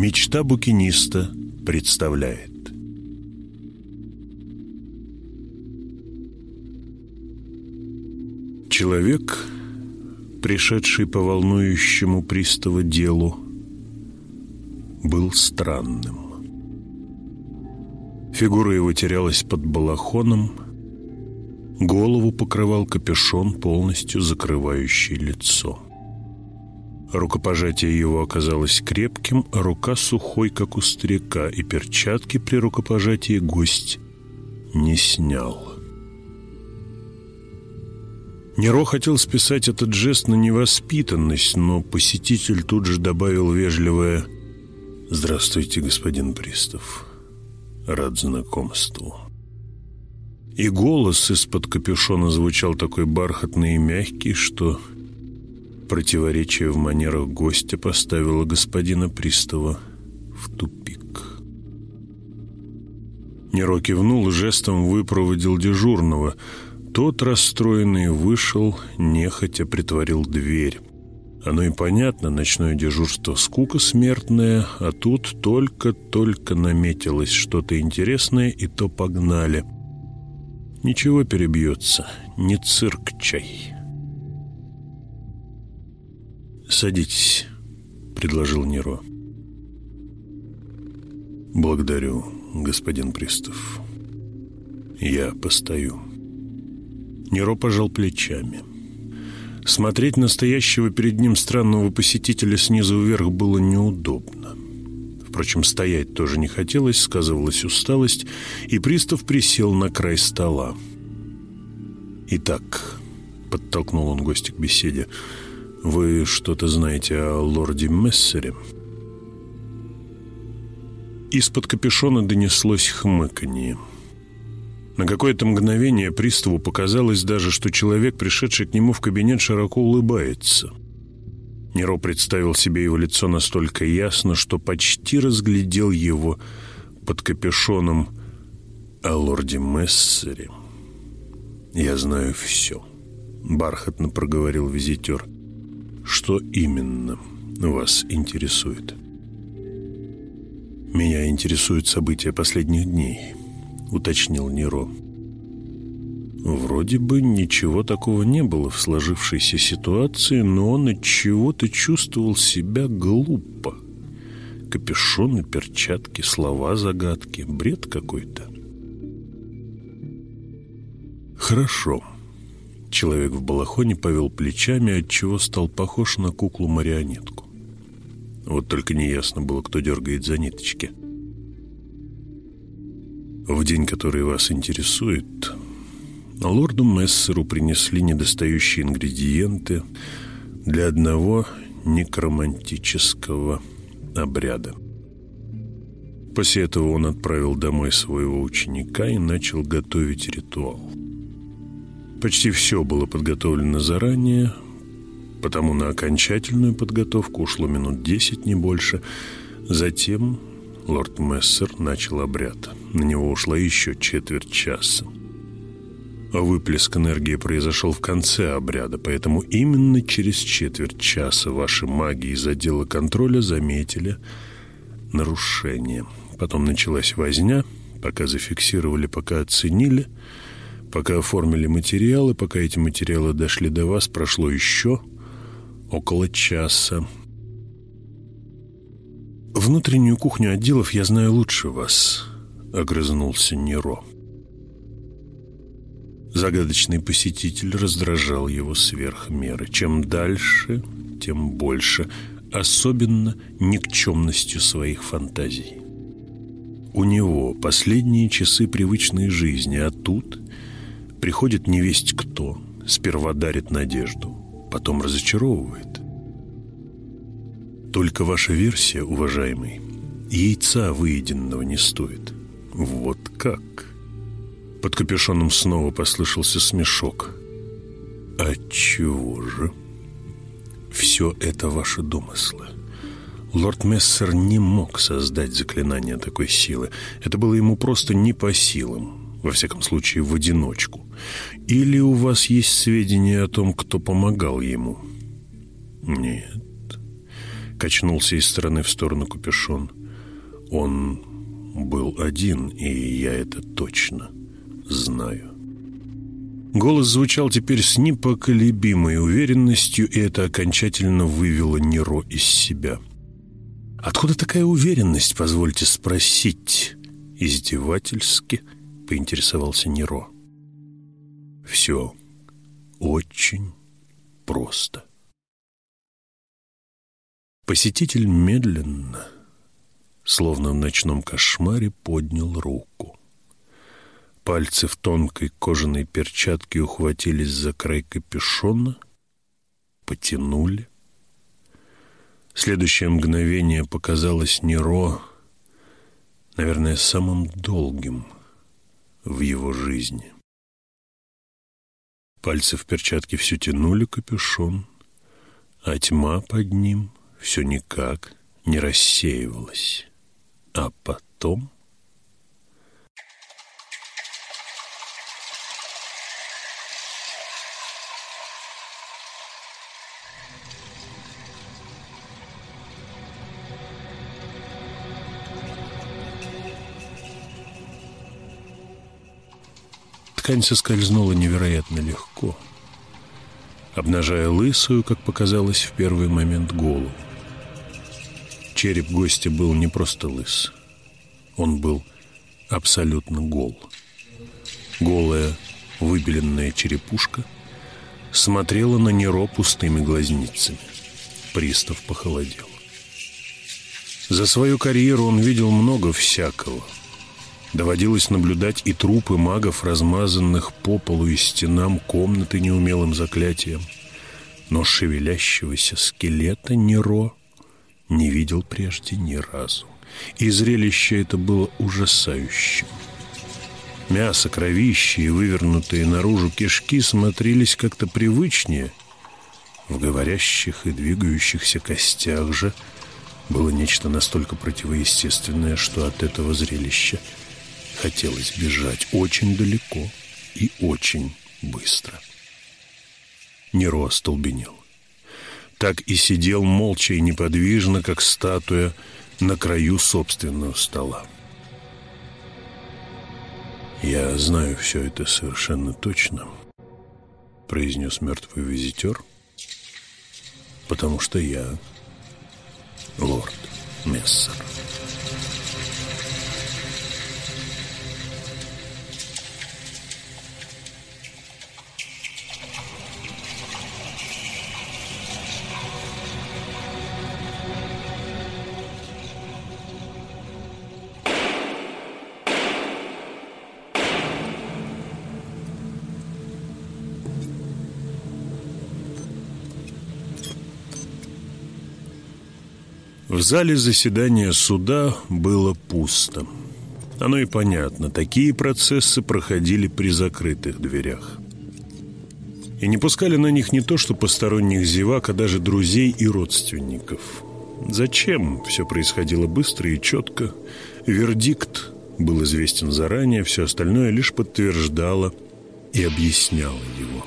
Мечта букиниста представляет. Человек, пришедший по волнующему пристава делу, был странным. Фигура его терялась под балахоном, голову покрывал капюшон, полностью закрывающий лицо. Рукопожатие его оказалось крепким, а рука сухой, как у старика, и перчатки при рукопожатии гость не снял. Неро хотел списать этот жест на невоспитанность, но посетитель тут же добавил вежливое «Здравствуйте, господин Пристав. Рад знакомству». И голос из-под капюшона звучал такой бархатный и мягкий, что Противоречие в манерах гостя поставило господина Пристава в тупик. Неро кивнул и жестом выпроводил дежурного. Тот, расстроенный, вышел, нехотя притворил дверь. Оно и понятно, ночное дежурство скука смертная, а тут только-только наметилось что-то интересное, и то погнали. Ничего перебьется, не цирк чай». «Садитесь», — предложил Неро. «Благодарю, господин Пристав. Я постою». Неро пожал плечами. Смотреть настоящего перед ним странного посетителя снизу вверх было неудобно. Впрочем, стоять тоже не хотелось, сказывалась усталость, и пристав присел на край стола. «Итак», — подтолкнул он гостя к беседе, — вы что-то знаете о лорде Мессере?» Из-под капюшона донеслось хмыканье. На какое-то мгновение приставу показалось даже, что человек, пришедший к нему в кабинет, широко улыбается. Неро представил себе его лицо настолько ясно, что почти разглядел его под капюшоном о лорде Мессере. «Я знаю все», — бархатно проговорил визитер. Что именно вас интересует? Меня интересуют события последних дней, уточнил Неро. Вроде бы ничего такого не было в сложившейся ситуации, но он от чего-то чувствовал себя глупо. Капюшоны, перчатки, слова загадки, бред какой-то. Хорошо. Человек в балахоне повел плечами, отчего стал похож на куклу-марионетку. Вот только неясно было, кто дергает за ниточки. В день, который вас интересует, лорду Мессеру принесли недостающие ингредиенты для одного некромантического обряда. После этого он отправил домой своего ученика и начал готовить ритуал. Почти все было подготовлено заранее, потому на окончательную подготовку ушло минут десять, не больше. Затем лорд Мессер начал обряд. На него ушла еще четверть часа. Выплеск энергии произошел в конце обряда, поэтому именно через четверть часа ваши маги из отдела контроля заметили нарушение. Потом началась возня, пока зафиксировали, пока оценили – Пока оформили материалы, пока эти материалы дошли до вас, прошло еще около часа. «Внутреннюю кухню отделов я знаю лучше вас», — огрызнулся Неро. Загадочный посетитель раздражал его сверх меры. Чем дальше, тем больше, особенно никчемностью своих фантазий. У него последние часы привычной жизни, а тут Приходит невесть кто, сперва дарит надежду, потом разочаровывает. Только ваша версия, уважаемый, яйца выеденного не стоит. Вот как? Под капюшоном снова послышался смешок. А чего же? Все это ваши домыслы. Лорд Мессер не мог создать заклинание такой силы. Это было ему просто не по силам во всяком случае в одиночку? Или у вас есть сведения о том, кто помогал ему? Нет. Качнулся из стороны в сторону капюшон. Он был один, и я это точно знаю. Голос звучал теперь с непоколебимой уверенностью, и это окончательно вывело Неро из себя. «Откуда такая уверенность, позвольте спросить?» Издевательски поинтересовался Неро. «Все очень просто». Посетитель медленно, словно в ночном кошмаре, поднял руку. Пальцы в тонкой кожаной перчатке ухватились за край капюшона, потянули. Следующее мгновение показалось Неро, наверное, самым долгим в его жизни. Пальцы в перчатке все тянули капюшон, а тьма под ним все никак не рассеивалась. А потом... Ткань соскользнула невероятно легко, обнажая лысую, как показалось в первый момент, голову. Череп гостя был не просто лыс. Он был абсолютно гол. Голая, выбеленная черепушка смотрела на Неро пустыми глазницами. Пристав похолодел. За свою карьеру он видел много всякого. Доводилось наблюдать и трупы магов, размазанных по полу и стенам комнаты неумелым заклятием. Но шевелящегося скелета Неро не видел прежде ни разу. И зрелище это было ужасающим. Мясо, кровище и вывернутые наружу кишки смотрелись как-то привычнее. В говорящих и двигающихся костях же было нечто настолько противоестественное, что от этого зрелища хотелось бежать очень далеко и очень быстро. Неро остолбенел так и сидел молча и неподвижно, как статуя, на краю собственного стола. «Я знаю все это совершенно точно», — произнес мертвый визитер, «потому что я лорд Мессер». В зале заседания суда было пусто. Оно и понятно, такие процессы проходили при закрытых дверях. И не пускали на них не то что посторонних зевак, а даже друзей и родственников. Зачем? Все происходило быстро и четко. Вердикт был известен заранее, все остальное лишь подтверждало и объясняло его.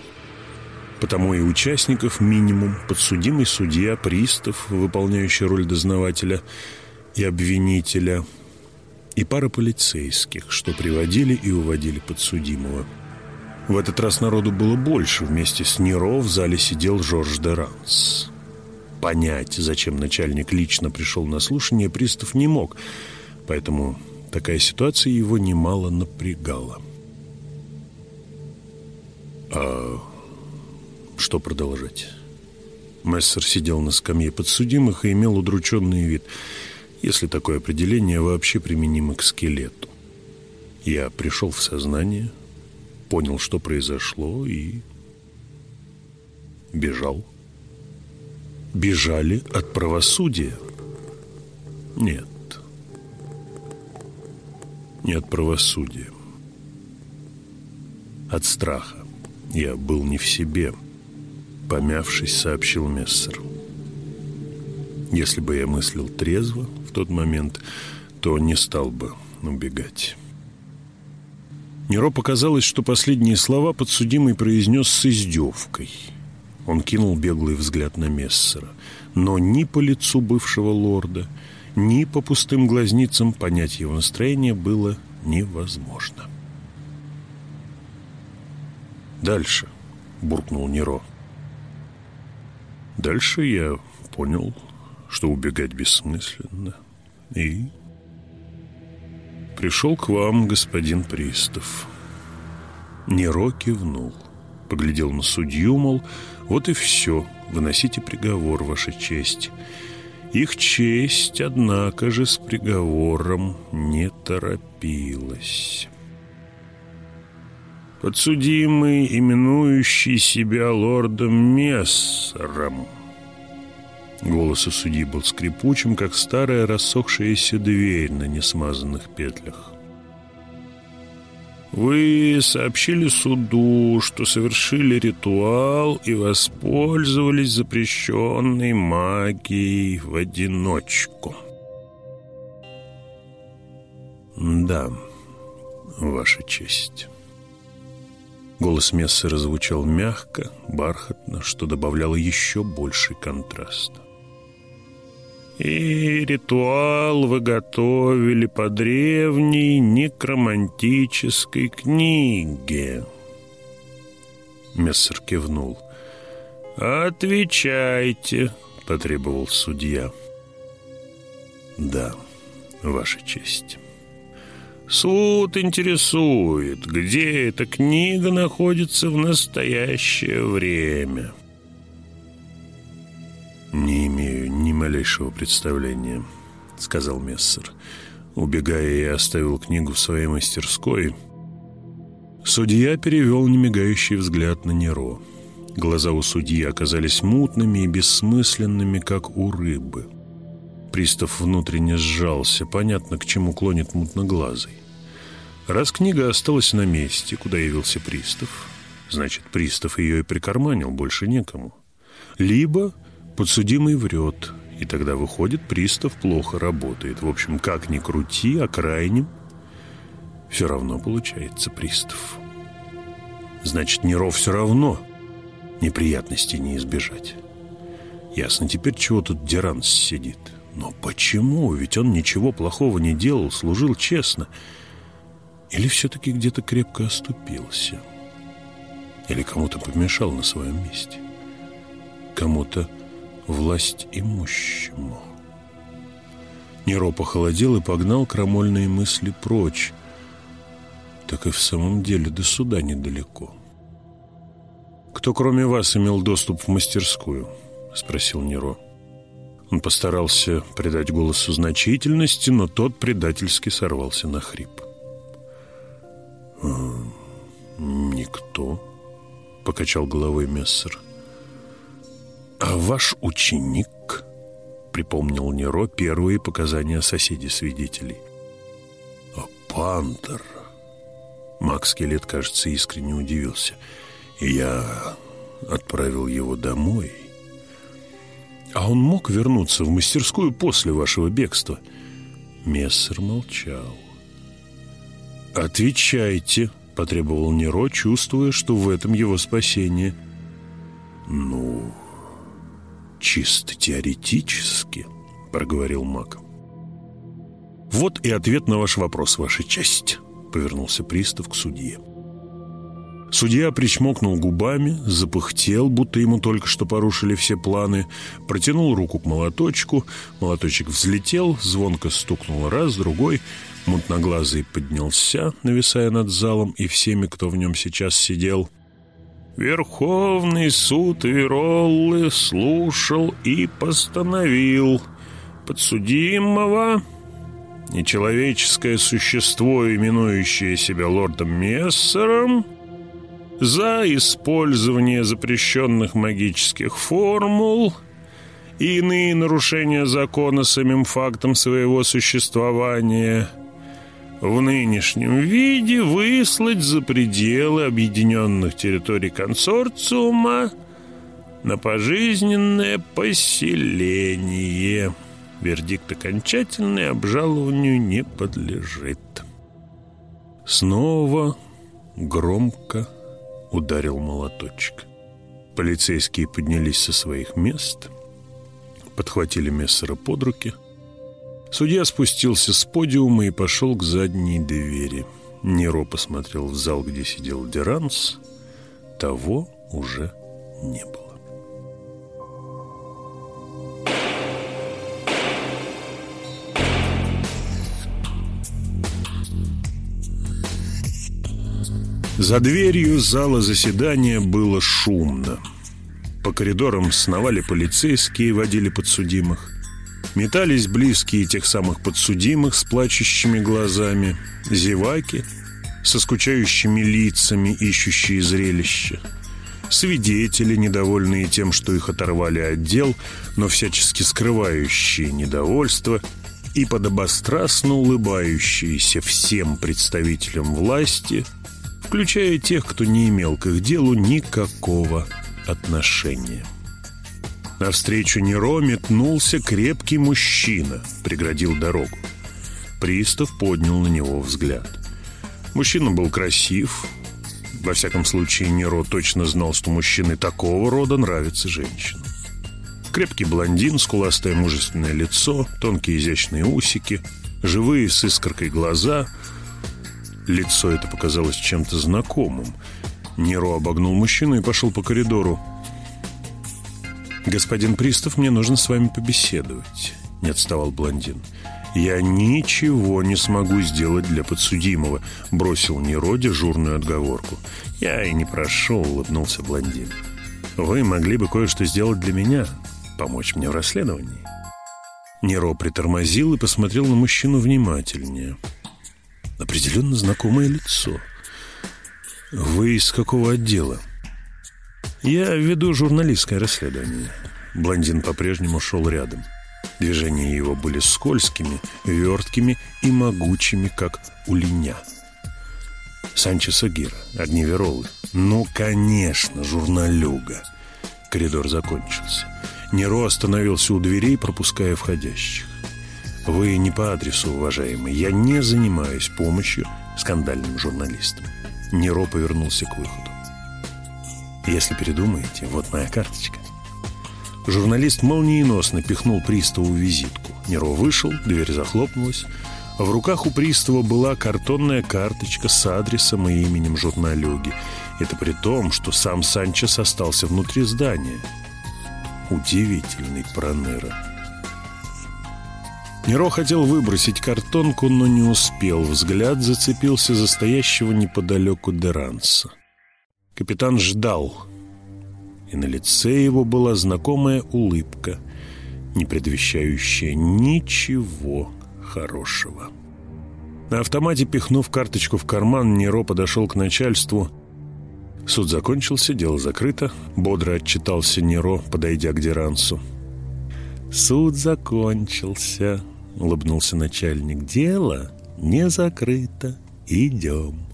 Потому и участников минимум, подсудимый судья, пристав, выполняющий роль дознавателя и обвинителя, и пара полицейских, что приводили и уводили подсудимого. В этот раз народу было больше. Вместе с Неро в зале сидел Жорж Деранс. Понять, зачем начальник лично пришел на слушание, пристав не мог, поэтому такая ситуация его немало напрягала. А что продолжать? Мессер сидел на скамье подсудимых и имел удрученный вид, если такое определение вообще применимо к скелету. Я пришел в сознание, понял, что произошло, и бежал. Бежали от правосудия? Нет. Не от правосудия. От страха. Я был не в себе. Помявшись, сообщил Мессер. Если бы я мыслил трезво в тот момент, то не стал бы убегать. Неро показалось, что последние слова подсудимый произнес с издевкой. Он кинул беглый взгляд на Мессера, но ни по лицу бывшего лорда, ни по пустым глазницам понять его настроение было невозможно. «Дальше», — буркнул Неро. «Дальше я понял, что убегать бессмысленно, и пришел к вам господин Пристав». Неро кивнул, поглядел на судью, мол, вот и все, выносите приговор, ваша честь. Их честь, однако же, с приговором не торопилась. Подсудимый, именующий себя лордом Мессером. Голос у судьи был скрипучим, как старая рассохшаяся дверь на несмазанных петлях. Вы сообщили суду, что совершили ритуал и воспользовались запрещенной магией в одиночку. Да, Ваша честь. Голос Мессера звучал мягко, бархатно, что добавляло еще больший контраст. И ритуал вы готовили по древней некромантической книге. Мессер кивнул. «Отвечайте», — потребовал судья. «Да, Ваша честь». Суд интересует, где эта книга находится в настоящее время. «Не имею ни малейшего представления», — сказал Мессер. Убегая, я оставил книгу в своей мастерской. Судья перевел немигающий взгляд на Неро. Глаза у судьи оказались мутными и бессмысленными, как у рыбы. Пристав внутренне сжался, понятно, к чему клонит мутноглазый. Раз книга осталась на месте, куда явился пристав, значит, пристав ее и прикарманил, больше некому. Либо Подсудимый врет, и тогда выходит, пристав плохо работает. В общем, как ни крути, а крайним все равно получается пристав. Значит, Неров все равно неприятностей не избежать. Ясно теперь, чего тут Деранс сидит. Но почему? Ведь он ничего плохого не делал, служил честно. Или все-таки где-то крепко оступился? Или кому-то помешал на своем месте? Кому-то власть имущему. Неро похолодел и погнал крамольные мысли прочь. Так и в самом деле до суда недалеко. «Кто, кроме вас, имел доступ в мастерскую?» — спросил Неро. Он постарался придать голосу значительности, но тот предательски сорвался на хрип. «Никто», — покачал головой Мессер. «А ваш ученик?» — припомнил Неро первые показания соседей-свидетелей. «А «Пантер!» Макс Скелет, кажется, искренне удивился. «Я отправил его домой». «А он мог вернуться в мастерскую после вашего бегства?» Мессер молчал. «Отвечайте», — потребовал Неро, чувствуя, что в этом его спасение. «Ну, «Чисто теоретически», — проговорил маг. «Вот и ответ на ваш вопрос, ваша честь», — повернулся пристав к судье. Судья причмокнул губами, запыхтел, будто ему только что порушили все планы, протянул руку к молоточку, молоточек взлетел, звонко стукнул раз, другой, мутноглазый поднялся, нависая над залом и всеми, кто в нем сейчас сидел — Верховный суд Вероллы слушал и постановил подсудимого, нечеловеческое существо, именующее себя лордом Мессером, за использование запрещенных магических формул и иные нарушения закона самим фактом своего существования – в нынешнем виде выслать за пределы объединенных территорий консорциума на пожизненное поселение. Вердикт окончательный обжалованию не подлежит. Снова громко ударил молоточек. Полицейские поднялись со своих мест, подхватили Мессера под руки. Судья спустился с подиума и пошел к задней двери. Неро посмотрел в зал, где сидел Деранс. Того уже не было. За дверью зала заседания было шумно. По коридорам сновали полицейские водили подсудимых. Метались близкие тех самых подсудимых с плачущими глазами, зеваки со скучающими лицами, ищущие зрелища, свидетели, недовольные тем, что их оторвали от дел, но всячески скрывающие недовольство и подобострастно улыбающиеся всем представителям власти – включая тех, кто не имел к их делу никакого отношения. Навстречу Неро метнулся крепкий мужчина, преградил дорогу. Пристав поднял на него взгляд. Мужчина был красив. Во всяком случае, Неро точно знал, что мужчины такого рода нравятся женщинам. Крепкий блондин, скуластое мужественное лицо, тонкие изящные усики, живые с искоркой глаза — Лицо это показалось чем-то знакомым. Неро обогнул мужчину и пошел по коридору. «Господин Пристав, мне нужно с вами побеседовать», — не отставал блондин. «Я ничего не смогу сделать для подсудимого», — бросил Неро дежурную отговорку. «Я и не прошу», — улыбнулся блондин. «Вы могли бы кое-что сделать для меня, помочь мне в расследовании». Неро притормозил и посмотрел на мужчину внимательнее определенно знакомое лицо. «Вы из какого отдела?» «Я веду журналистское расследование». Блондин по-прежнему шел рядом. Движения его были скользкими, верткими и могучими, как у линя. Санчес Агира, одни веролы. Ну, конечно, журналюга. Коридор закончился. Неро остановился у дверей, пропуская входящих. Вы не по адресу, уважаемый. Я не занимаюсь помощью скандальным журналистам. Неро повернулся к выходу. Если передумаете, вот моя карточка. Журналист молниеносно пихнул приставу визитку. Неро вышел, дверь захлопнулась. В руках у пристава была картонная карточка с адресом и именем журналюги. Это при том, что сам Санчес остался внутри здания. Удивительный Пронера. Неро хотел выбросить картонку, но не успел. Взгляд зацепился за стоящего неподалеку Деранса. Капитан ждал, и на лице его была знакомая улыбка, не предвещающая ничего хорошего. На автомате, пихнув карточку в карман, Неро подошел к начальству. Суд закончился, дело закрыто. Бодро отчитался Неро, подойдя к Дерансу. «Суд закончился», — улыбнулся начальник. «Дело не закрыто. Идем».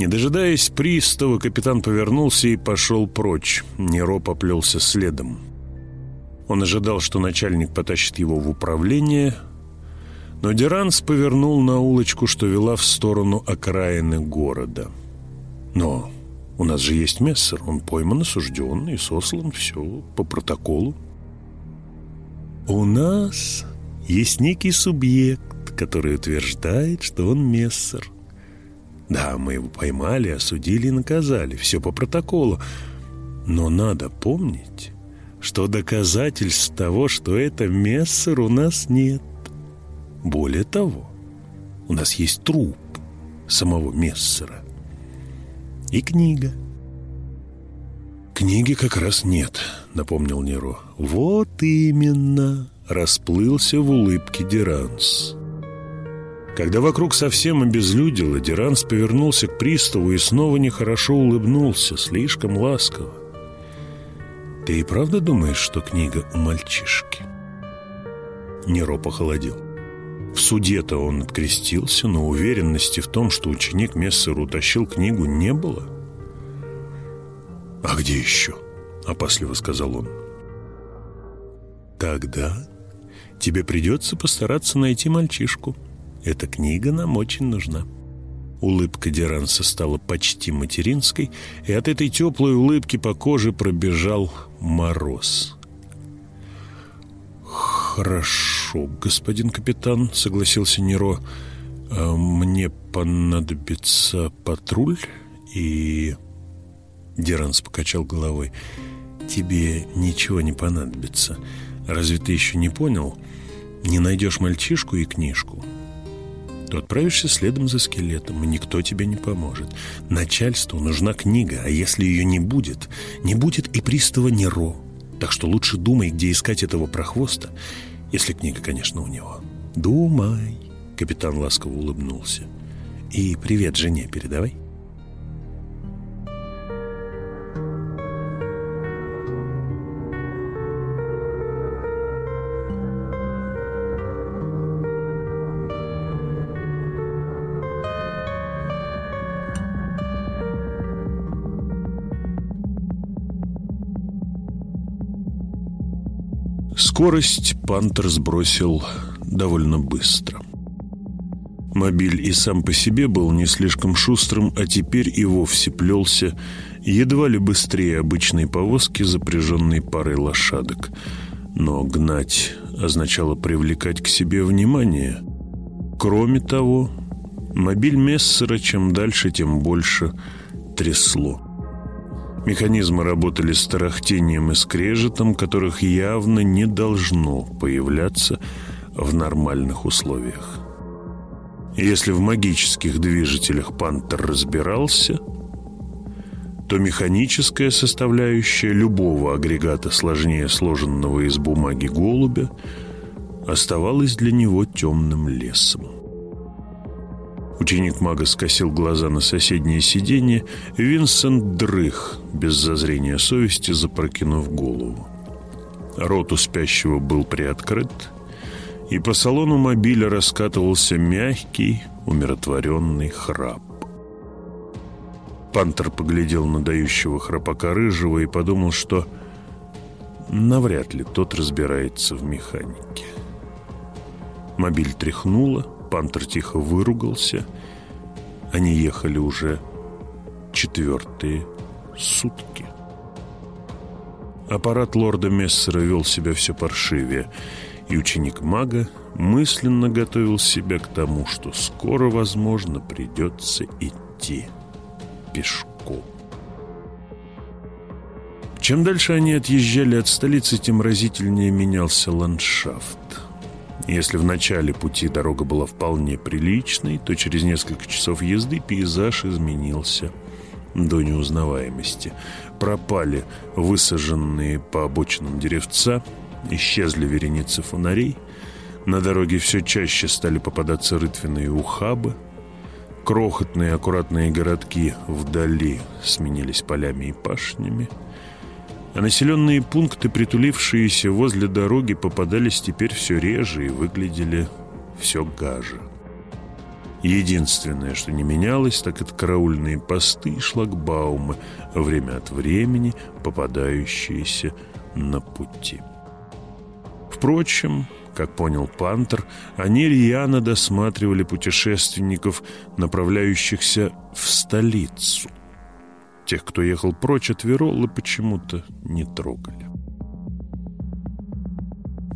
Не дожидаясь пристава, капитан повернулся и пошел прочь. Неро поплелся следом. Он ожидал, что начальник потащит его в управление, но Деранс повернул на улочку, что вела в сторону окраины города. «Но у нас же есть мессер, он пойман, осужден и сослан, все по протоколу». «У нас есть некий субъект, который утверждает, что он мессер. Да, мы его поймали, осудили и наказали. Все по протоколу. Но надо помнить, что доказательств того, что это мессер, у нас нет. Более того, у нас есть труп самого мессера и книга. «Книги как раз нет», — напомнил Неро. «Вот именно», расплылся в улыбке Деранс. Когда вокруг совсем обезлюдило, Деранс повернулся к приставу и снова нехорошо улыбнулся, слишком ласково. «Ты и правда думаешь, что книга у мальчишки?» Неро похолодел. В суде-то он открестился, но уверенности в том, что ученик Мессера утащил книгу, не было. «А где еще?» — опасливо сказал он. «Тогда Тебе придется постараться найти мальчишку. Эта книга нам очень нужна». Улыбка Деранса стала почти материнской, и от этой теплой улыбки по коже пробежал мороз. «Хорошо, господин капитан», — согласился Неро. «А «Мне понадобится патруль и...» Деранс покачал головой. «Тебе ничего не понадобится. Разве ты еще не понял? Не найдешь мальчишку и книжку, то отправишься следом за скелетом, и никто тебе не поможет. Начальству нужна книга, а если ее не будет, не будет и пристава Неро. Так что лучше думай, где искать этого прохвоста, если книга, конечно, у него. Думай, капитан ласково улыбнулся. И привет жене передавай. Скорость Пантер сбросил довольно быстро. Мобиль и сам по себе был не слишком шустрым, а теперь и вовсе плелся едва ли быстрее обычной повозки, запряженной парой лошадок. Но гнать означало привлекать к себе внимание. Кроме того, мобиль Мессера чем дальше, тем больше трясло. Механизмы работали с тарахтением и скрежетом, которых явно не должно появляться в нормальных условиях. Если в магических движителях Пантер разбирался, то механическая составляющая любого агрегата сложнее сложенного из бумаги голубя оставалась для него темным лесом. Ученик мага скосил глаза на соседнее сиденье. Винсент дрых, без зазрения совести, запрокинув голову. Рот у спящего был приоткрыт, и по салону мобиля раскатывался мягкий, умиротворенный храп. Пантер поглядел на дающего храпака рыжего и подумал, что навряд ли тот разбирается в механике. Мобиль тряхнуло, Пантер тихо выругался. Они ехали уже четвертые сутки. Аппарат лорда Мессера вел себя все паршивее, и ученик мага мысленно готовил себя к тому, что скоро, возможно, придется идти пешком. Чем дальше они отъезжали от столицы, тем разительнее менялся ландшафт. Если в начале пути дорога была вполне приличной, то через несколько часов езды пейзаж изменился до неузнаваемости. Пропали высаженные по обочинам деревца, исчезли вереницы фонарей, на дороге все чаще стали попадаться рытвенные ухабы, крохотные аккуратные городки вдали сменились полями и пашнями, а населенные пункты, притулившиеся возле дороги, попадались теперь все реже и выглядели все гаже. Единственное, что не менялось, так это караульные посты и шлагбаумы, время от времени попадающиеся на пути. Впрочем, как понял Пантер, они рьяно досматривали путешественников, направляющихся в столицу. Тех, кто ехал прочь от Веролы, почему-то не трогали.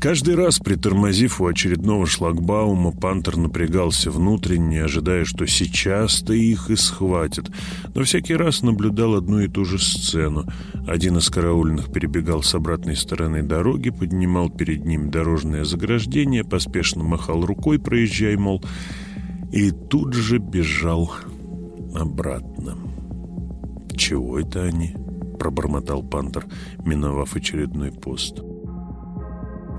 Каждый раз, притормозив у очередного шлагбаума, Пантер напрягался внутренне, ожидая, что сейчас-то их и схватят. Но всякий раз наблюдал одну и ту же сцену. Один из караульных перебегал с обратной стороны дороги, поднимал перед ним дорожное заграждение, поспешно махал рукой, проезжай, мол, и тут же бежал обратно. «Чего это они?» — пробормотал Пантер, миновав очередной пост.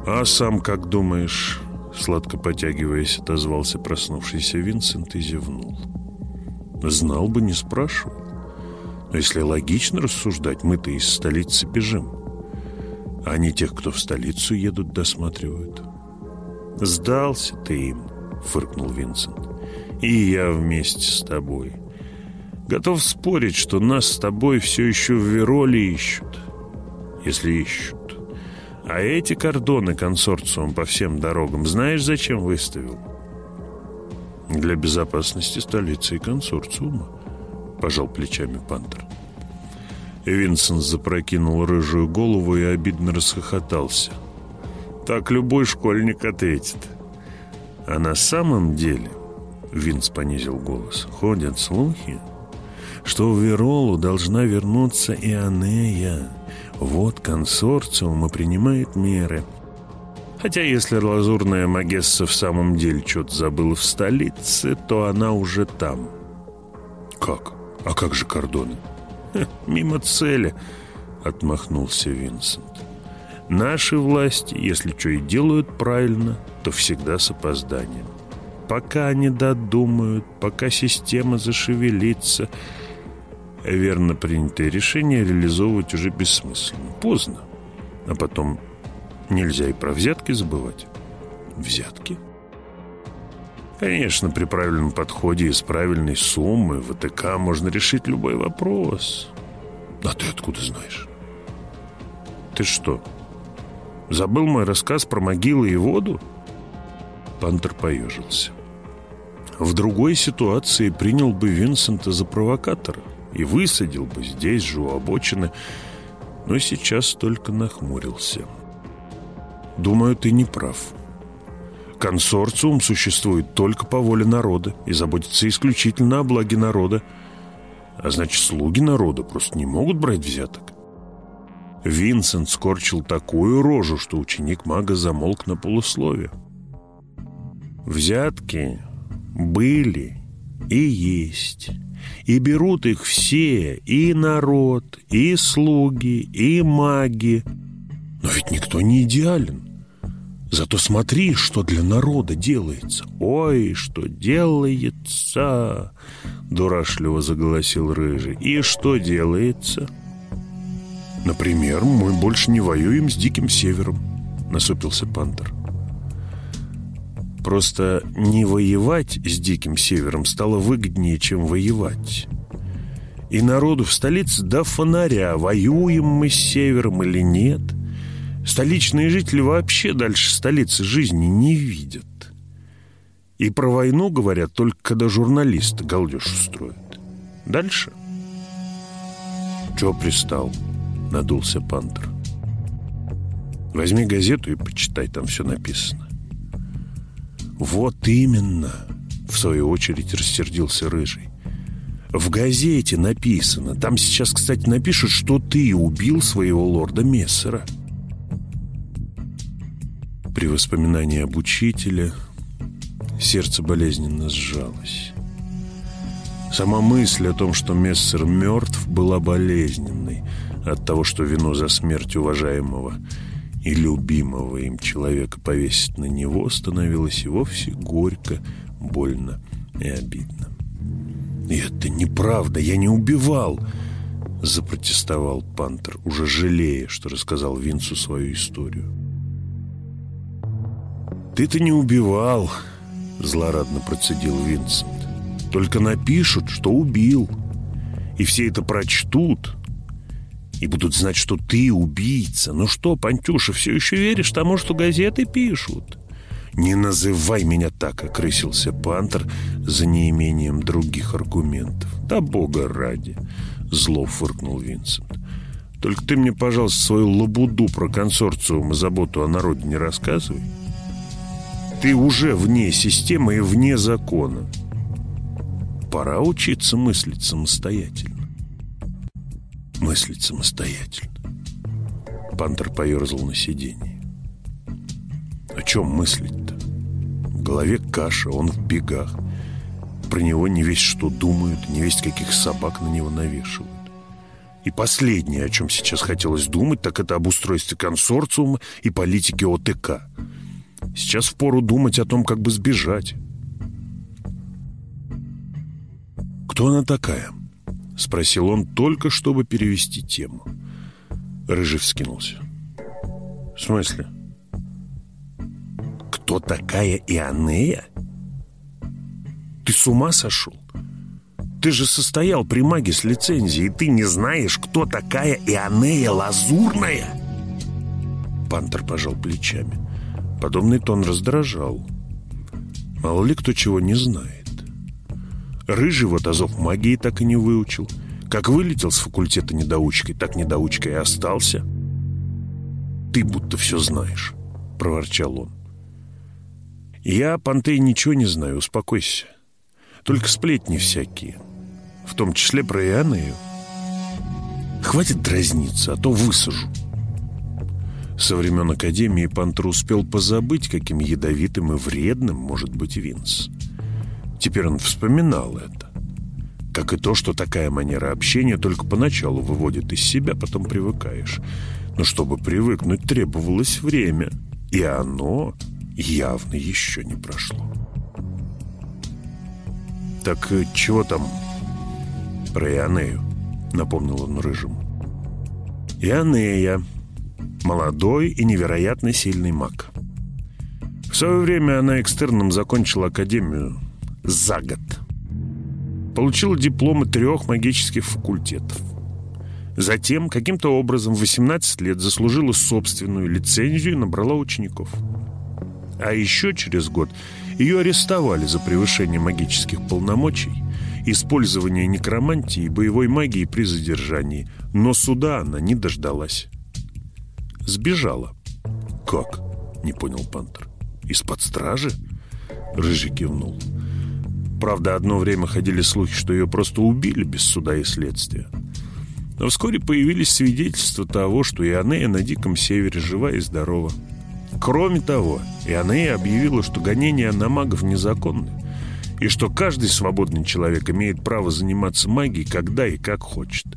«А сам как думаешь?» — сладко потягиваясь, отозвался проснувшийся Винсент и зевнул. «Знал бы, не спрашивал. Но если логично рассуждать, мы-то из столицы бежим. А они тех, кто в столицу едут, досматривают». «Сдался ты им», — фыркнул Винсент. «И я вместе с тобой». Готов спорить, что нас с тобой все еще в Вероле ищут. Если ищут. А эти кордоны консорциум по всем дорогам знаешь, зачем выставил? Для безопасности столицы и консорциума, пожал плечами Пантер. Винсент запрокинул рыжую голову и обидно расхохотался. Так любой школьник ответит. А на самом деле, Винс понизил голос, ходят слухи, что в Веролу должна вернуться и Анея. Вот консорциум и принимает меры. Хотя если лазурная Магесса в самом деле что-то забыла в столице, то она уже там. Как? А как же кордоны? «Мимо цели», — отмахнулся Винсент. «Наши власти, если что и делают правильно, то всегда с опозданием. Пока они додумают, пока система зашевелится, верно принятое решение реализовывать уже бессмысленно. Поздно. А потом нельзя и про взятки забывать. Взятки? Конечно, при правильном подходе и с правильной суммой в ВТК можно решить любой вопрос. А ты откуда знаешь? Ты что, забыл мой рассказ про могилы и воду? Пантер поежился. В другой ситуации принял бы Винсента за провокатора и высадил бы здесь же у обочины, но сейчас только нахмурился. «Думаю, ты не прав», Консорциум существует только по воле народа и заботится исключительно о благе народа. А значит, слуги народа просто не могут брать взяток. Винсент скорчил такую рожу, что ученик мага замолк на полуслове. Взятки были и есть, и берут их все, и народ, и слуги, и маги. Но ведь никто не идеален. Зато смотри, что для народа делается. Ой, что делается, дурашливо заголосил Рыжий. И что делается? Например, мы больше не воюем с Диким Севером, насупился Пантер. Просто не воевать с Диким Севером стало выгоднее, чем воевать. И народу в столице до фонаря, воюем мы с Севером или нет – Столичные жители вообще дальше столицы жизни не видят. И про войну говорят только когда журналисты галдеж устроят. Дальше? Чего пристал? Надулся Пантер. Возьми газету и почитай, там все написано. Вот именно, в свою очередь рассердился Рыжий. В газете написано. Там сейчас, кстати, напишут, что ты убил своего лорда Мессера. — при воспоминании об учителе сердце болезненно сжалось. Сама мысль о том, что Мессер мертв, была болезненной от того, что вину за смерть уважаемого и любимого им человека повесить на него становилось и вовсе горько, больно и обидно. «И это неправда, я не убивал!» запротестовал Пантер, уже жалея, что рассказал Винцу свою историю. «Ты-то не убивал», — злорадно процедил Винсент. «Только напишут, что убил. И все это прочтут. И будут знать, что ты убийца. Ну что, Пантюша, все еще веришь тому, что газеты пишут?» «Не называй меня так», — окрысился Пантер за неимением других аргументов. «Да бога ради», — зло фыркнул Винсент. «Только ты мне, пожалуйста, свою лабуду про консорциум и заботу о народе не рассказывай». Ты уже вне системы и вне закона. Пора учиться мыслить самостоятельно. Мыслить самостоятельно. Пантер поерзал на сиденье. О чем мыслить-то? В голове каша, он в бегах. Про него не весь что думают, не весь каких собак на него навешивают. И последнее, о чем сейчас хотелось думать, так это об устройстве консорциума и политике ОТК – Сейчас впору думать о том, как бы сбежать. «Кто она такая?» — спросил он только, чтобы перевести тему. Рыжий вскинулся. «В смысле?» «Кто такая Ионея? Ты с ума сошел? Ты же состоял при маге с лицензией, и ты не знаешь, кто такая Ионея Лазурная?» Пантер пожал плечами. Подобный тон раздражал. Мало ли кто чего не знает. Рыжий вот магии так и не выучил. Как вылетел с факультета недоучкой, так недоучкой и остался. «Ты будто все знаешь», — проворчал он. «Я, Пантей, ничего не знаю, успокойся. Только сплетни всякие, в том числе про Ионею. Хватит дразниться, а то высажу». Со времен Академии Пантер успел позабыть, каким ядовитым и вредным может быть Винс. Теперь он вспоминал это. Как и то, что такая манера общения только поначалу выводит из себя, потом привыкаешь. Но чтобы привыкнуть, требовалось время. И оно явно еще не прошло. «Так э, чего там про Ионею?» — напомнил он рыжему. «Ионея», молодой и невероятно сильный маг. В свое время она экстерном закончила академию за год. Получила дипломы трех магических факультетов. Затем, каким-то образом, в 18 лет заслужила собственную лицензию и набрала учеников. А еще через год ее арестовали за превышение магических полномочий, использование некромантии и боевой магии при задержании, но суда она не дождалась. Сбежала. Как? Не понял Пантер. Из-под стражи? Рыжий кивнул. Правда, одно время ходили слухи, что ее просто убили без суда и следствия. Но вскоре появились свидетельства того, что Ионея на Диком Севере жива и здорова. Кроме того, Ионея объявила, что гонения на магов незаконны, и что каждый свободный человек имеет право заниматься магией, когда и как хочет.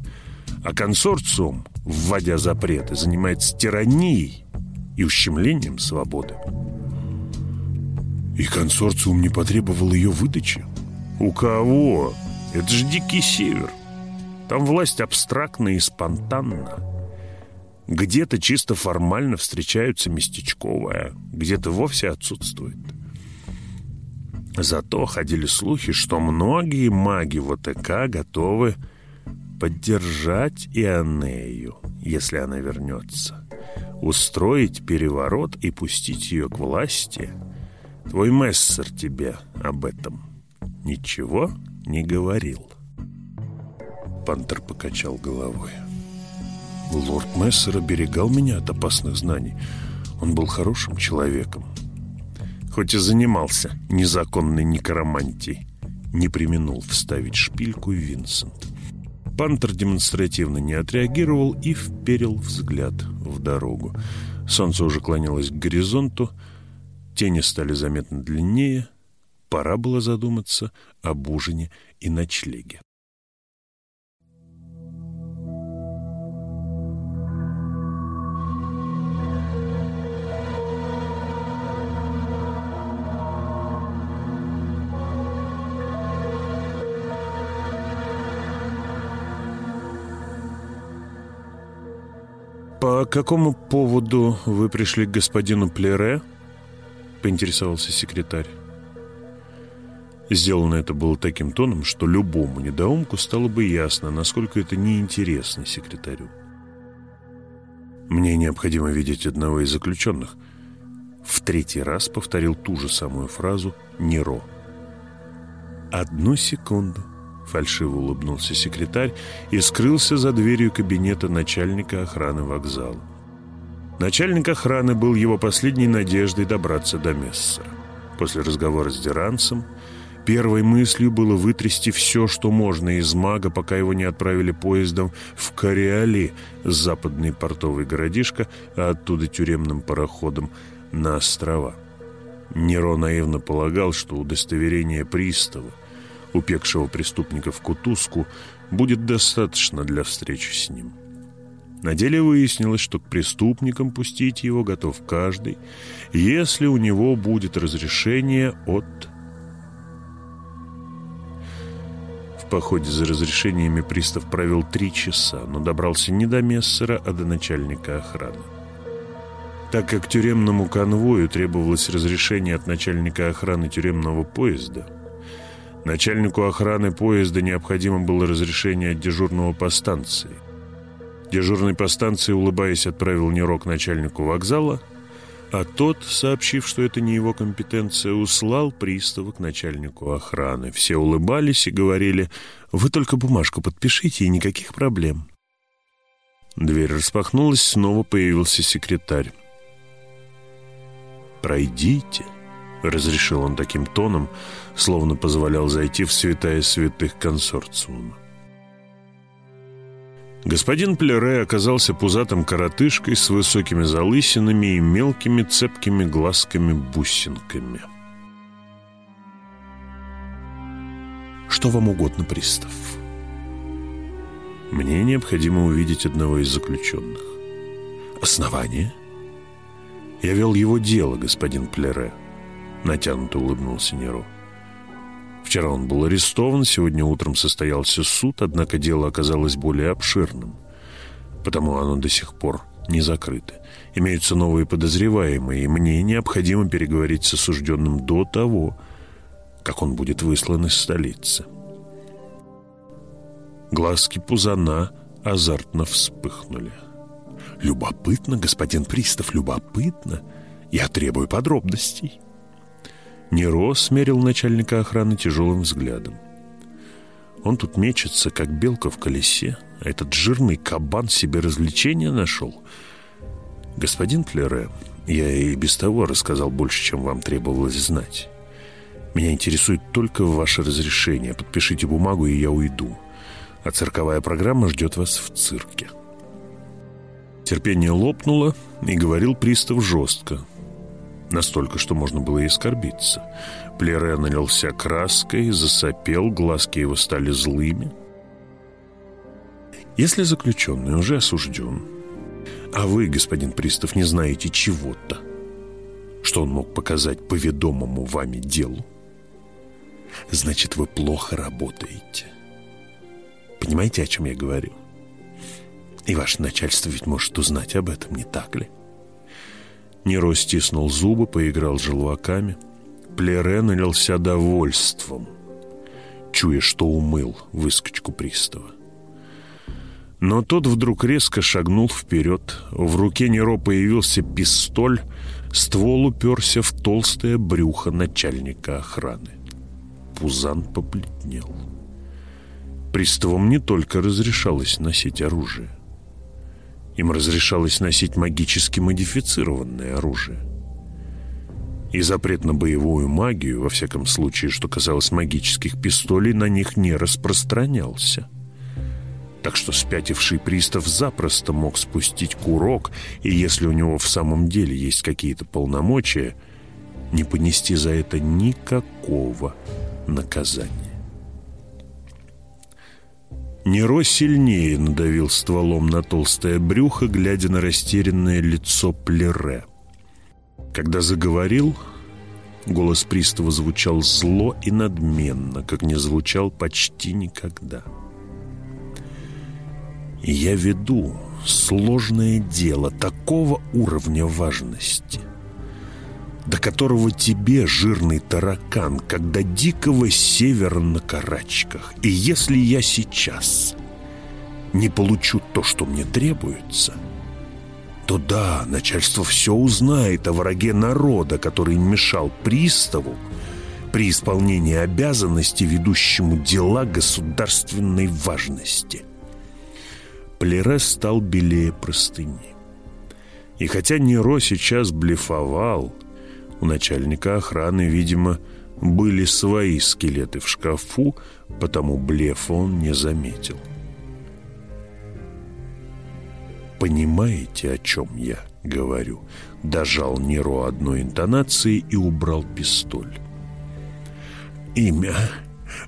А консорциум вводя запреты, занимается тиранией и ущемлением свободы. И консорциум не потребовал ее выдачи? У кого? Это же дикий север. Там власть абстрактна и спонтанна. Где-то чисто формально встречаются местечковая, где-то вовсе отсутствует. Зато ходили слухи, что многие маги ВТК готовы поддержать Ионею, если она вернется, устроить переворот и пустить ее к власти. Твой мессер тебе об этом ничего не говорил. Пантер покачал головой. Лорд Мессер оберегал меня от опасных знаний. Он был хорошим человеком. Хоть и занимался незаконной некромантией, не применул вставить шпильку Винсент. Пантер демонстративно не отреагировал и вперил взгляд в дорогу. Солнце уже клонилось к горизонту, тени стали заметно длиннее. Пора было задуматься об ужине и ночлеге. «По какому поводу вы пришли к господину Плере?» — поинтересовался секретарь. Сделано это было таким тоном, что любому недоумку стало бы ясно, насколько это неинтересно секретарю. «Мне необходимо видеть одного из заключенных». В третий раз повторил ту же самую фразу Неро. «Одну секунду», Фальшиво улыбнулся секретарь и скрылся за дверью кабинета начальника охраны вокзала. Начальник охраны был его последней надеждой добраться до Мессера. После разговора с Деранцем первой мыслью было вытрясти все, что можно из мага, пока его не отправили поездом в Кориали, западный портовый городишко, а оттуда тюремным пароходом на острова. Неро наивно полагал, что удостоверение пристава упекшего преступника в кутузку, будет достаточно для встречи с ним. На деле выяснилось, что к преступникам пустить его готов каждый, если у него будет разрешение от... В походе за разрешениями пристав провел три часа, но добрался не до Мессера, а до начальника охраны. Так как тюремному конвою требовалось разрешение от начальника охраны тюремного поезда, Начальнику охраны поезда необходимо было разрешение от дежурного по станции. Дежурный по станции, улыбаясь, отправил Неро к начальнику вокзала, А тот, сообщив, что это не его компетенция, услал пристава к начальнику охраны. Все улыбались и говорили, «Вы только бумажку подпишите, и никаких проблем». Дверь распахнулась, снова появился секретарь. «Пройдите», — разрешил он таким тоном, словно позволял зайти в святая святых консорциума. Господин Плере оказался пузатым коротышкой с высокими залысинами и мелкими цепкими глазками-бусинками. «Что вам угодно, пристав?» «Мне необходимо увидеть одного из заключенных». «Основание?» «Я вел его дело, господин Плере», — натянуто улыбнулся Неро. Вчера он был арестован, сегодня утром состоялся суд, однако дело оказалось более обширным. Потому оно до сих пор не закрыто. Имеются новые подозреваемые, и мне необходимо переговорить с осужденным до того, как он будет выслан из столицы. Глазки Пузана азартно вспыхнули. «Любопытно, господин Пристав, любопытно. Я требую подробностей». Неро смерил начальника охраны тяжелым взглядом. Он тут мечется, как белка в колесе, а этот жирный кабан себе развлечения нашел. Господин Клере, я и без того рассказал больше, чем вам требовалось знать. Меня интересует только ваше разрешение. Подпишите бумагу, и я уйду. А цирковая программа ждет вас в цирке. Терпение лопнуло, и говорил пристав жестко, Настолько, что можно было и оскорбиться. Плере налился краской, засопел, глазки его стали злыми. Если заключенный уже осужден, а вы, господин пристав, не знаете чего-то, что он мог показать по ведомому вами делу, значит, вы плохо работаете. Понимаете, о чем я говорю? И ваше начальство ведь может узнать об этом, не так ли? Неро стиснул зубы, поиграл желваками. Плере налился довольством, чуя, что умыл выскочку пристава. Но тот вдруг резко шагнул вперед. В руке Неро появился пистоль, ствол уперся в толстое брюхо начальника охраны. Пузан побледнел. Приставам не только разрешалось носить оружие. Им разрешалось носить магически модифицированное оружие. И запрет на боевую магию, во всяком случае, что касалось магических пистолей, на них не распространялся. Так что спятивший пристав запросто мог спустить курок, и если у него в самом деле есть какие-то полномочия, не понести за это никакого наказания. Неро сильнее надавил стволом на толстое брюхо, глядя на растерянное лицо Плере. Когда заговорил, голос пристава звучал зло и надменно, как не звучал почти никогда. «Я веду сложное дело такого уровня важности, до которого тебе, жирный таракан, когда дикого севера на карачках. И если я сейчас не получу то, что мне требуется, то да, начальство все узнает о враге народа, который мешал приставу при исполнении обязанностей, ведущему дела государственной важности. Плере стал белее простыни. И хотя Неро сейчас блефовал, у начальника охраны, видимо, были свои скелеты в шкафу, потому блефа он не заметил. «Понимаете, о чем я говорю?» Дожал Неро одной интонацией и убрал пистоль. «Имя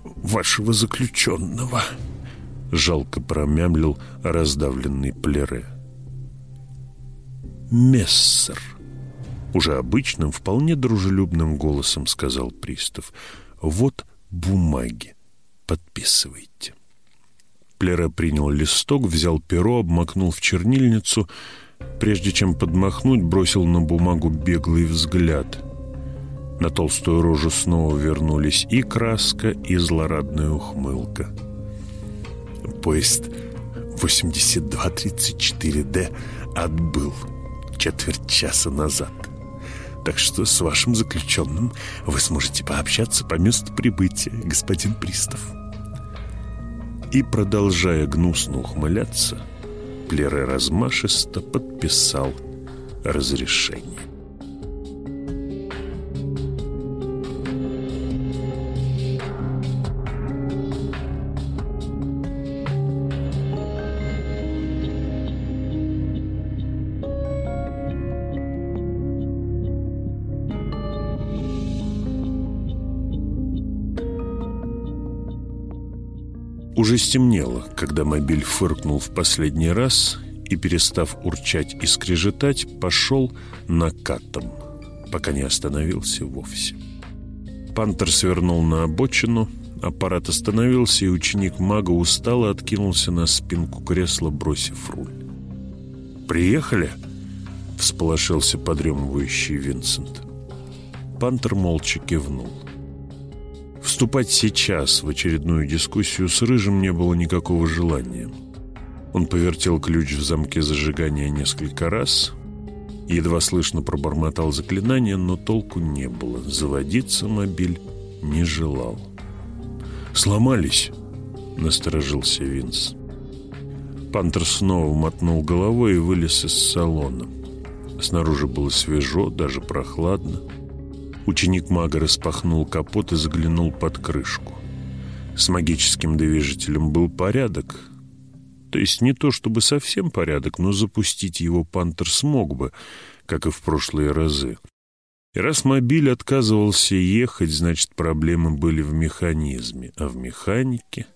вашего заключенного», — жалко промямлил раздавленный Плере. «Мессер», уже обычным, вполне дружелюбным голосом сказал пристав. «Вот бумаги. Подписывайте». Плера принял листок, взял перо, обмакнул в чернильницу. Прежде чем подмахнуть, бросил на бумагу беглый взгляд. На толстую рожу снова вернулись и краска, и злорадная ухмылка. Поезд 8234Д отбыл четверть часа назад. Так что с вашим заключенным вы сможете пообщаться по месту прибытия, господин Пристав. И, продолжая гнусно ухмыляться, Плере размашисто подписал разрешение. Уже стемнело, когда мобиль фыркнул в последний раз и, перестав урчать и скрежетать, пошел накатом, пока не остановился вовсе. Пантер свернул на обочину, аппарат остановился, и ученик мага устало откинулся на спинку кресла, бросив руль. «Приехали?» — всполошился подремывающий Винсент. Пантер молча кивнул. Вступать сейчас в очередную дискуссию с Рыжим не было никакого желания. Он повертел ключ в замке зажигания несколько раз, едва слышно пробормотал заклинание, но толку не было. Заводиться мобиль не желал. «Сломались?» — насторожился Винс. Пантер снова мотнул головой и вылез из салона. Снаружи было свежо, даже прохладно. Ученик мага распахнул капот и заглянул под крышку. С магическим движителем был порядок. То есть не то чтобы совсем порядок, но запустить его Пантер смог бы, как и в прошлые разы. И раз мобиль отказывался ехать, значит, проблемы были в механизме, а в механике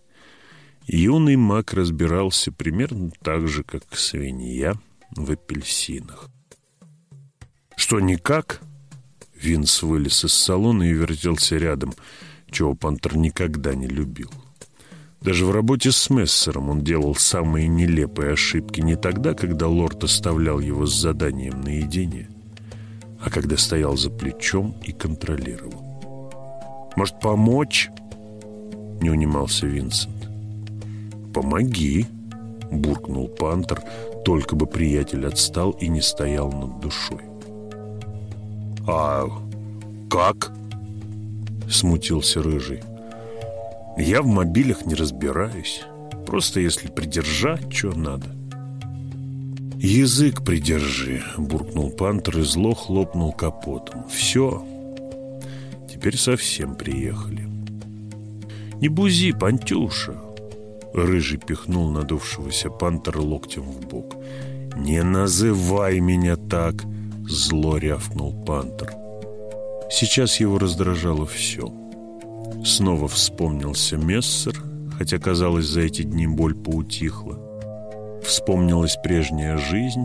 юный маг разбирался примерно так же, как свинья в апельсинах. «Что, никак?» Винс вылез из салона и вертелся рядом, чего Пантер никогда не любил. Даже в работе с Мессером он делал самые нелепые ошибки не тогда, когда лорд оставлял его с заданием наедине, а когда стоял за плечом и контролировал. «Может, помочь?» — не унимался Винсент. «Помоги!» — буркнул Пантер, только бы приятель отстал и не стоял над душой. «А как?» — смутился Рыжий. «Я в мобилях не разбираюсь. Просто если придержать, что надо». «Язык придержи», — буркнул Пантер и зло хлопнул капотом. «Все. Теперь совсем приехали». «Не бузи, Пантюша!» Рыжий пихнул надувшегося Пантера локтем в бок. «Не называй меня так!» Зло рявкнул Пантер. Сейчас его раздражало все. Снова вспомнился Мессер, хотя, казалось, за эти дни боль поутихла. Вспомнилась прежняя жизнь,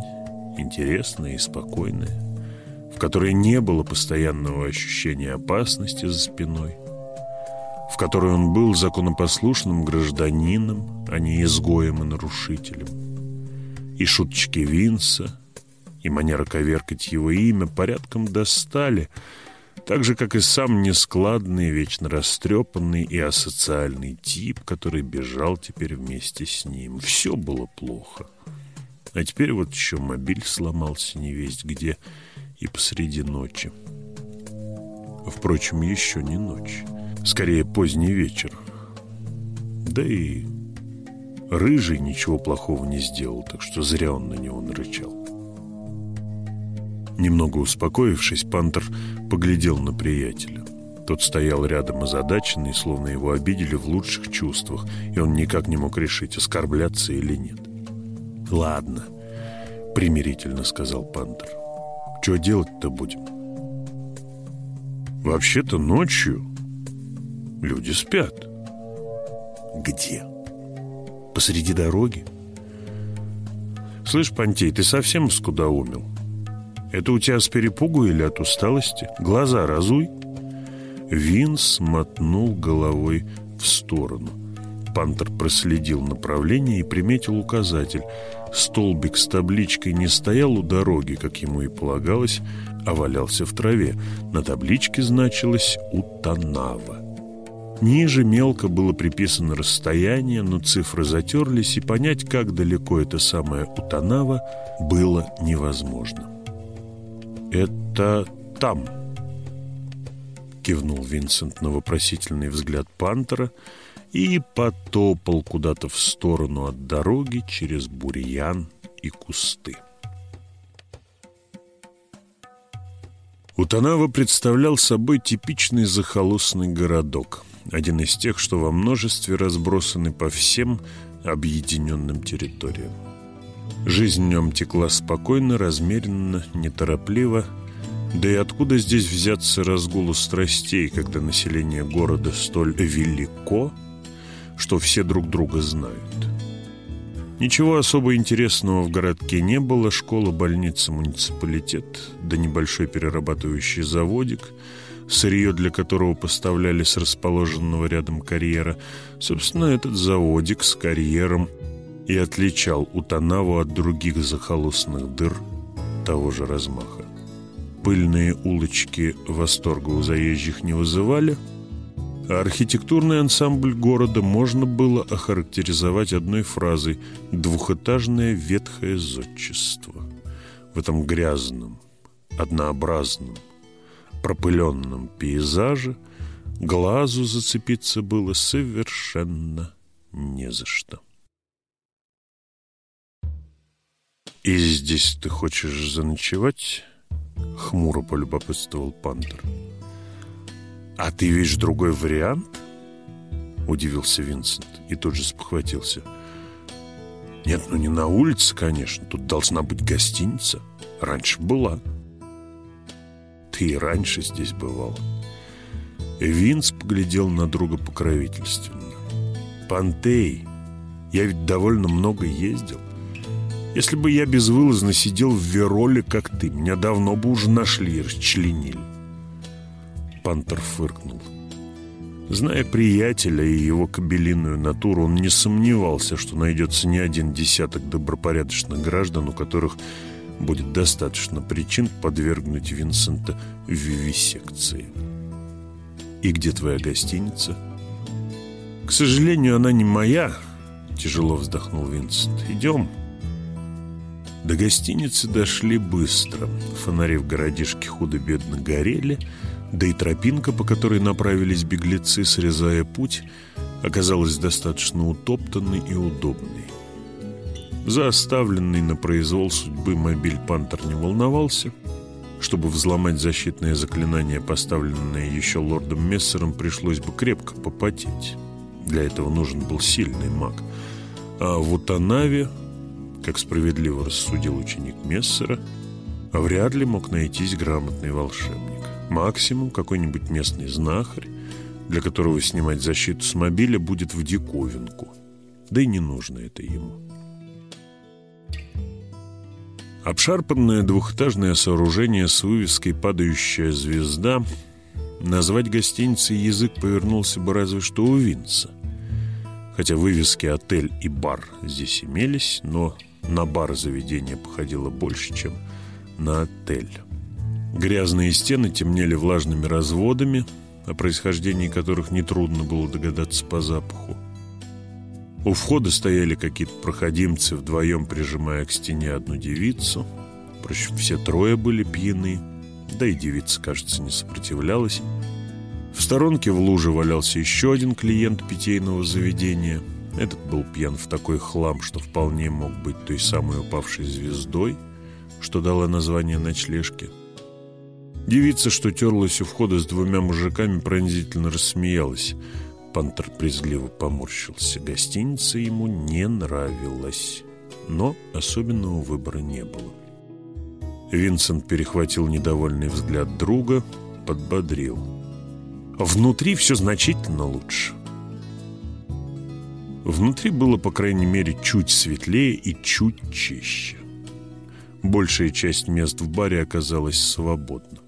интересная и спокойная, в которой не было постоянного ощущения опасности за спиной, в которой он был законопослушным гражданином, а не изгоем и нарушителем. И шуточки Винса, и манера коверкать его имя порядком достали, так же, как и сам нескладный, вечно растрепанный и асоциальный тип, который бежал теперь вместе с ним. Все было плохо. А теперь вот еще мобиль сломался не весть где и посреди ночи. Впрочем, еще не ночь. Скорее, поздний вечер. Да и Рыжий ничего плохого не сделал, так что зря он на него нарычал. Немного успокоившись, Пантер поглядел на приятеля. Тот стоял рядом озадаченный, словно его обидели в лучших чувствах, и он никак не мог решить, оскорбляться или нет. «Ладно», — примирительно сказал Пантер. «Что делать-то будем?» «Вообще-то ночью люди спят». «Где?» «Посреди дороги?» «Слышь, Пантей, ты совсем скудоумел?» Это у тебя с перепугу или от усталости? Глаза разуй!» Винс мотнул головой в сторону. Пантер проследил направление и приметил указатель. Столбик с табличкой не стоял у дороги, как ему и полагалось, а валялся в траве. На табличке значилось «Утанава». Ниже мелко было приписано расстояние, но цифры затерлись, и понять, как далеко это самое Утанава, было невозможно. «Это там!» Кивнул Винсент на вопросительный взгляд Пантера и потопал куда-то в сторону от дороги через бурьян и кусты. Утанава представлял собой типичный захолустный городок, один из тех, что во множестве разбросаны по всем объединенным территориям. Жизнь в нем текла спокойно, размеренно, неторопливо, да и откуда здесь взяться разгулу страстей, когда население города столь велико, что все друг друга знают? Ничего особо интересного в городке не было. Школа, больница, муниципалитет, да небольшой перерабатывающий заводик, сырье для которого поставляли с расположенного рядом карьера. Собственно, этот заводик с карьером и отличал Утанаву от других захолустных дыр того же размаха. Пыльные улочки восторга у заезжих не вызывали – архитектурный ансамбль города можно было охарактеризовать одной фразой «двухэтажное ветхое зодчество». В этом грязном, однообразном, пропыленном пейзаже глазу зацепиться было совершенно не за что. «И здесь ты хочешь заночевать?» — хмуро полюбопытствовал Пантер. — «А ты видишь другой вариант?» Удивился Винсент и тут же спохватился. «Нет, ну не на улице, конечно. Тут должна быть гостиница. Раньше была». «Ты и раньше здесь бывал». Винс поглядел на друга покровительственно. «Пантей, я ведь довольно много ездил. Если бы я безвылазно сидел в Вероле, как ты, меня давно бы уже нашли и расчленили. Пантер фыркнул. Зная приятеля и его кабелиную натуру, он не сомневался, что найдется не один десяток добропорядочных граждан, у которых будет достаточно причин подвергнуть Винсента вивисекции. «И где твоя гостиница?» «К сожалению, она не моя», — тяжело вздохнул Винсент. «Идем». До гостиницы дошли быстро. Фонари в городишке худо-бедно горели — да и тропинка, по которой направились беглецы, срезая путь, оказалась достаточно утоптанной и удобной. За оставленный на произвол судьбы мобиль «Пантер» не волновался. Чтобы взломать защитное заклинание, поставленное еще лордом Мессером, пришлось бы крепко попотеть. Для этого нужен был сильный маг. А в Утанаве, как справедливо рассудил ученик Мессера, вряд ли мог найтись грамотный волшебник. Максимум какой-нибудь местный знахарь, для которого снимать защиту с мобиля будет в диковинку. Да и не нужно это ему. Обшарпанное двухэтажное сооружение с вывеской «Падающая звезда» назвать гостиницей язык повернулся бы разве что у Винца. Хотя вывески «Отель» и «Бар» здесь имелись, но на бар заведение походило больше, чем на отель. Грязные стены темнели влажными разводами, о происхождении которых нетрудно было догадаться по запаху. У входа стояли какие-то проходимцы, вдвоем прижимая к стене одну девицу. Впрочем, все трое были пьяны, да и девица, кажется, не сопротивлялась. В сторонке в луже валялся еще один клиент питейного заведения. Этот был пьян в такой хлам, что вполне мог быть той самой упавшей звездой, что дала название ночлежке. Девица, что терлась у входа с двумя мужиками, пронзительно рассмеялась. Пантер презрительно поморщился. Гостиница ему не нравилась, но особенного выбора не было. Винсент перехватил недовольный взгляд друга, подбодрил. Внутри все значительно лучше. Внутри было, по крайней мере, чуть светлее и чуть чище. Большая часть мест в баре оказалась свободна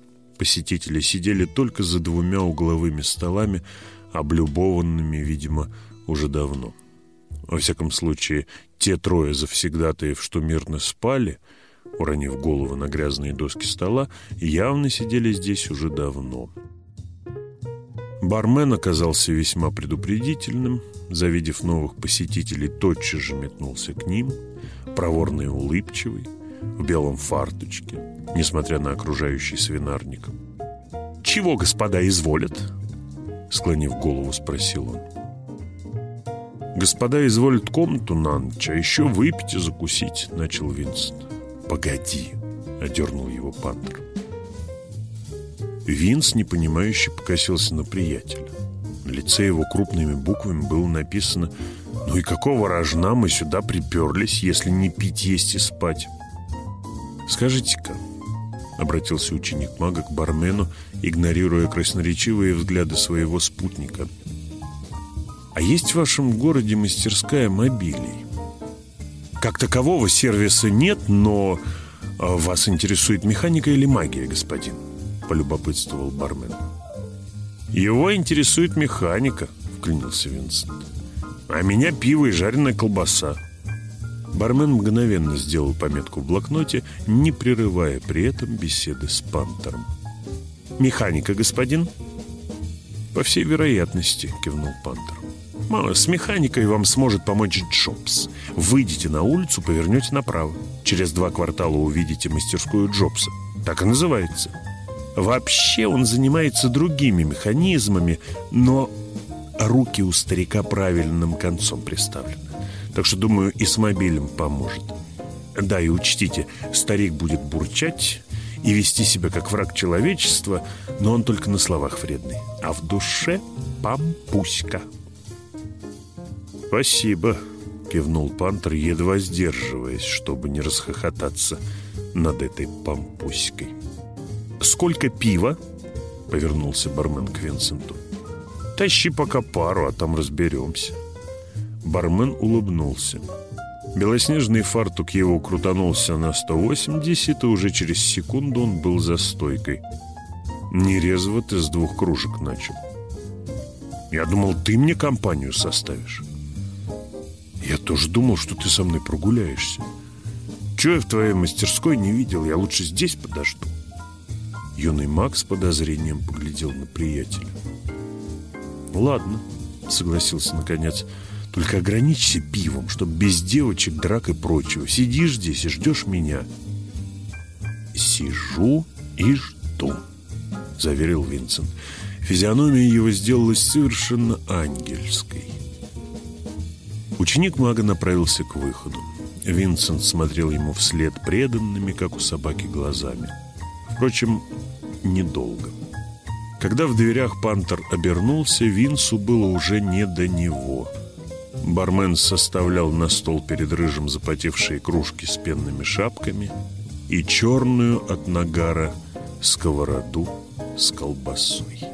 посетители сидели только за двумя угловыми столами, облюбованными, видимо, уже давно. Во всяком случае, те трое завсегдатаев, что мирно спали, уронив голову на грязные доски стола, явно сидели здесь уже давно. Бармен оказался весьма предупредительным. Завидев новых посетителей, тотчас же метнулся к ним, проворный и улыбчивый, в белом фарточке, несмотря на окружающий свинарник. «Чего господа изволят?» Склонив голову, спросил он. «Господа изволят комнату на ночь, а еще выпить и закусить», — начал Винсент. «Погоди», — одернул его Пантер. Винс, непонимающе, покосился на приятеля. На лице его крупными буквами было написано «Ну и какого рожна мы сюда приперлись, если не пить, есть и спать?» «Скажите-ка», — обратился ученик мага к бармену, игнорируя красноречивые взгляды своего спутника, «а есть в вашем городе мастерская мобилей?» «Как такового сервиса нет, но а, вас интересует механика или магия, господин?» — полюбопытствовал бармен. «Его интересует механика», — вклинился Винсент. «А меня пиво и жареная колбаса». Бармен мгновенно сделал пометку в блокноте, не прерывая при этом беседы с Пантером. «Механика, господин?» «По всей вероятности», — кивнул Пантер. «Мало, с механикой вам сможет помочь Джобс. Выйдете на улицу, повернете направо. Через два квартала увидите мастерскую Джобса. Так и называется. Вообще он занимается другими механизмами, но руки у старика правильным концом приставлены. Так что, думаю, и с мобилем поможет. Да, и учтите, старик будет бурчать и вести себя как враг человечества, но он только на словах вредный, а в душе пампуська. «Спасибо», — кивнул Пантер, едва сдерживаясь, чтобы не расхохотаться над этой пампуськой. «Сколько пива?» — повернулся бармен к Винсенту. «Тащи пока пару, а там разберемся». Бармен улыбнулся. Белоснежный фартук его крутанулся на 180, и уже через секунду он был за стойкой. Нерезво ты с двух кружек начал. Я думал, ты мне компанию составишь. Я тоже думал, что ты со мной прогуляешься. Чего я в твоей мастерской не видел, я лучше здесь подожду. Юный Макс с подозрением поглядел на приятеля. «Ладно», — согласился наконец, — «только ограничься пивом, чтобы без девочек, драк и прочего. Сидишь здесь и ждешь меня». «Сижу и жду», — заверил Винсент. Физиономия его сделалась совершенно ангельской. Ученик мага направился к выходу. Винсент смотрел ему вслед преданными, как у собаки, глазами. Впрочем, недолго. Когда в дверях Пантер обернулся, Винсу было уже не до него. Бармен составлял на стол перед рыжим запотевшие кружки с пенными шапками и черную от нагара сковороду с колбасой.